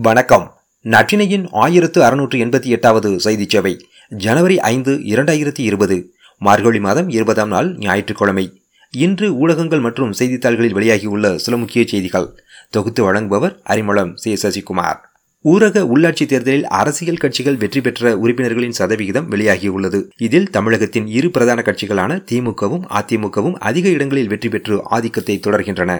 வணக்கம். நற்றினையின் ஆயிரத்து அறுநூற்று எண்பத்தி எட்டாவது செய்தி சேவை ஜனவரி ஐந்து இரண்டாயிரத்தி இருபது மார்கழி மாதம் இருபதாம் நாள் ஞாயிற்றுக்கிழமை. இன்று ஊடகங்கள் மற்றும் செய்தித்தாள்களில் வெளியாகியுள்ள சில முக்கிய செய்திகள். தொகுத்து வழங்குபவர் அரிமளம் சி. சசிகுமார். ஊரக உள்ளாட்சி தேர்தலில் அரசியல் கட்சிகள் வெற்றி பெற்ற உறுப்பினர்களின் சதவிகிதம் வெளியாகியுள்ளது. இதில் தமிழகத்தின் இரு பிரதான கட்சிகளான திமுகவும் அதிமுகவும் அதிக இடங்களில் வெற்றி பெற்று ஆதிக்கத்தை தொடர்கின்றன.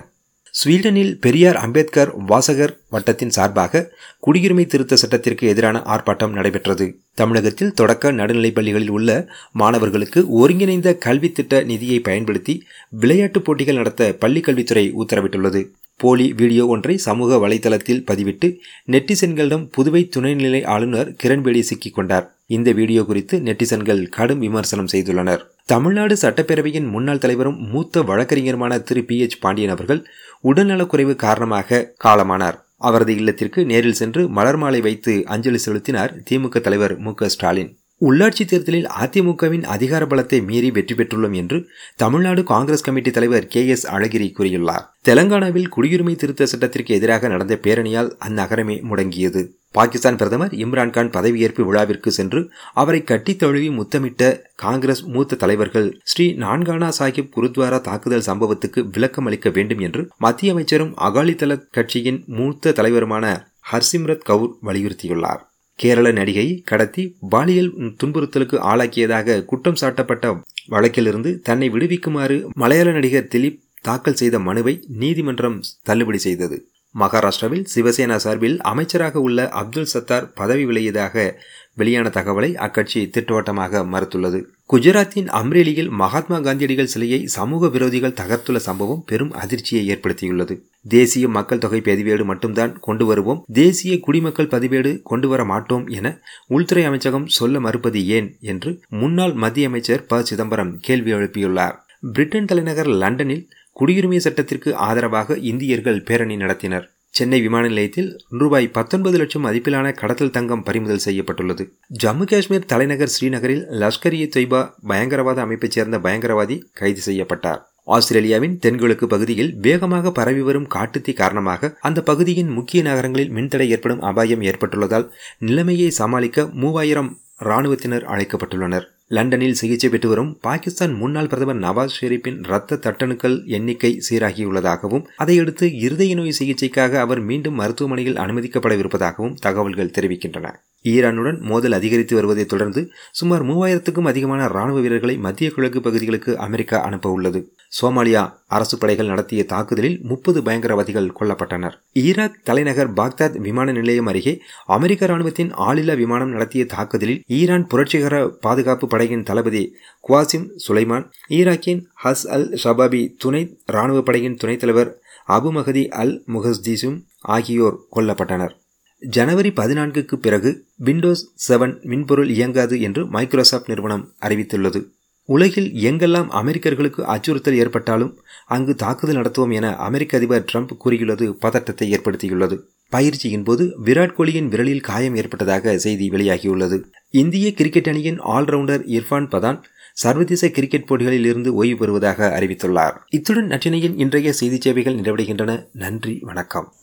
ஸ்வீடனில் பெரியார் அம்பேத்கர் வாசகர் வட்டத்தின் சார்பாக குடியுரிமை திருத்த சட்டத்திற்கு எதிரான ஆர்ப்பாட்டம் நடைபெற்றது. தமிழகத்தில் தொடக்க நடுநிலைப் பள்ளிகளில் உள்ள மாணவர்களுக்கு ஒருங்கிணைந்த கல்வி திட்ட நிதியை பயன்படுத்தி விளையாட்டுப் போட்டிகள் நடத்த பள்ளிக்கல்வித்துறை உத்தரவிட்டுள்ளது. போலி வீடியோ ஒன்றை சமூக வலைதளத்தில் பதிவிட்டு நெட்டிசன்களிடம் புதுவை துணைநிலை ஆளுநர் கிரண்பேடி சிக்கிக் கொண்டார். இந்த வீடியோ குறித்து நெட்டிசன்கள் கடும் விமர்சனம் செய்துள்ளனர். தமிழ்நாடு சட்டப்பேரவையின் முன்னாள் தலைவரும் மூத்த வழக்கறிஞருமான திரு பி எச் பாண்டியன் அவர்கள் உடல்நலக்குறைவு காரணமாக காலமானார். அவரது இல்லத்திற்கு நேரில் சென்று மலர் மாலை வைத்து அஞ்சலி செலுத்தினார் திமுக தலைவர் மு ஸ்டாலின். உள்ளாட்சி தேர்தலில் அதிமுகவின் அதிகார பலத்தை மீறி வெற்றி பெற்றுள்ளோம் என்று தமிழ்நாடு காங்கிரஸ் கமிட்டி தலைவர் கே எஸ் அழகிரி கூறியுள்ளார். தெலங்கானாவில் குடியுரிமை திருத்த சட்டத்திற்கு எதிராக நடந்த பேரணியால் அந்நகரமே முடங்கியது. பாகிஸ்தான் பிரதமர் இம்ரான்கான் பதவியேற்பு விழாவிற்கு சென்று அவரை கட்டி தழுவி முத்தமிட்ட காங்கிரஸ் மூத்த தலைவர்கள் ஸ்ரீ நான்கானா சாஹிப் குருத்வாரா தாக்குதல் சம்பவத்துக்கு விளக்கம் அளிக்க வேண்டும் என்று மத்திய அமைச்சரும் அகாலிதள கட்சியின் மூத்த தலைவருமான ஹர்சிம்ரத் கவுர் வலியுறுத்தியுள்ளார். கேரள நடிகை கடத்தி பாலியல் துன்புறுத்தலுக்கு ஆளாக்கியதாக குற்றம் சாட்டப்பட்ட வழக்கிலிருந்து தன்னை விடுவிக்குமாறு மலையாள நடிகர் திலீப் தாக்கல் செய்த மனுவை நீதிமன்றம் தள்ளுபடி செய்தது. மகாராஷ்டிராவில் சிவசேனா சார்பில் அமைச்சராக உள்ள அப்துல் சத்தார் பதவி விலகியதாக வெளியான தகவலை அக்கட்சி திட்டவட்டமாக மறுத்துள்ளது. குஜராத்தின் அம்ரேலியில் மகாத்மா காந்தியடிகள் சிலையை சமூக விரோதிகள் தகர்த்துள்ள சம்பவம் பெரும் அதிர்ச்சியை ஏற்படுத்தியுள்ளது. தேசிய மக்கள் தொகை பதிவேடு மட்டும்தான் கொண்டு வருவோம் தேசிய குடிமக்கள் பதிவேடு கொண்டு வர மாட்டோம் என உள்துறை அமைச்சகம் சொல்ல மறுப்பது ஏன் என்று முன்னாள் மத்திய அமைச்சர் ப. சிதம்பரம் கேள்வி எழுப்பியுள்ளார். பிரிட்டன் தலைநகர் லண்டனில் குடியுரிமை சட்டத்திற்கு ஆதரவாக இந்தியர்கள் பேரணி நடத்தினர். சென்னை விமான நிலையத்தில் ரூபாய் பத்தொன்பது லட்சம் மதிப்பிலான கடத்தல் தங்கம் பறிமுதல் செய்யப்பட்டுள்ளது. ஜம்மு காஷ்மீர் தலைநகர் ஸ்ரீநகரில் லஷ்கர் இ தொய்பா பயங்கரவாத அமைப்பைச் சேர்ந்த பயங்கரவாதி கைது செய்யப்பட்டார். ஆஸ்திரேலியாவின் தென்கிழக்கு பகுதியில் வேகமாக பரவி வரும் காட்டுத்தீ காரணமாக அந்த பகுதியின் முக்கிய நகரங்களில் மின்தடை ஏற்படும் அபாயம் ஏற்பட்டுள்ளதால் நிலைமையை சமாளிக்க மூவாயிரம் இராணுவத்தினர் அழைக்கப்பட்டுள்ளனர். லண்டனில் சிகிச்சை பெற்று வரும் பாகிஸ்தான் முன்னாள் பிரதமர் நவாஸ் ஷெரீப்பின் இரத்த தட்டணுக்கள் எண்ணிக்கை சீராகியுள்ளதாகவும் அதையடுத்து இருதய நோய் சிகிச்சைக்காக அவர் மீண்டும் மருத்துவமனையில் அனுமதிக்கப்படவிருப்பதாகவும் தகவல்கள் தெரிவிக்கின்றன. ஈரானுடன் மோதல் அதிகரித்து வருவதை தொடர்ந்து சுமார் மூவாயிரத்துக்கும் அதிகமான ராணுவ வீரர்களை மத்திய கிழக்கு பகுதிகளுக்கு அமெரிக்கா அனுப்ப உள்ளது. சோமாலியா அரசு படைகள் நடத்திய தாக்குதலில் முப்பது பயங்கரவாதிகள் கொல்லப்பட்டனர். ஈராக் தலைநகர் பாக்தாத் விமான நிலையம் அருகே அமெரிக்க ராணுவத்தின் ஆளில்லா விமானம் நடத்திய தாக்குதலில் ஈரான் புரட்சிகர பாதுகாப்பு படையின் தளபதி குவாசிம் சுலைமான் ஈராக்கின் ஹஸ் அல் ஷபாபி துணை ராணுவ படையின் துணைத் தலைவர் அபு மஹதி அல் முஹஸ்தீசும் ஆகியோர் கொல்லப்பட்டனர். ஜனவரி பதினான்குக்கு பிறகு விண்டோஸ் செவன் மின்பொருள் இயங்காது என்று மைக்ரோசாப்ட் நிறுவனம் அறிவித்துள்ளது. உலகில் எங்கெல்லாம் அமெரிக்கர்களுக்கு அச்சுறுத்தல் ஏற்பட்டாலும் அங்கு தாக்குதல் நடத்துவோம் என அமெரிக்க அதிபர் ட்ரம்ப் கூறியுள்ளது பதட்டத்தை ஏற்படுத்தியுள்ளது. பயிற்சியின் போது விராட் கோலியின் விரலில் காயம் ஏற்பட்டதாக செய்தி வெளியாகியுள்ளது. இந்திய கிரிக்கெட் அணியின் ஆல்ரவுண்டர் இர்ஃபான் பதான் சர்வதேச கிரிக்கெட் போட்டிகளில் இருந்து ஓய்வு பெறுவதாக அறிவித்துள்ளார். இத்துடன் நற்றினையின் இன்றைய செய்தி சேவைகள் நிறைவடைகின்றன. நன்றி வணக்கம்.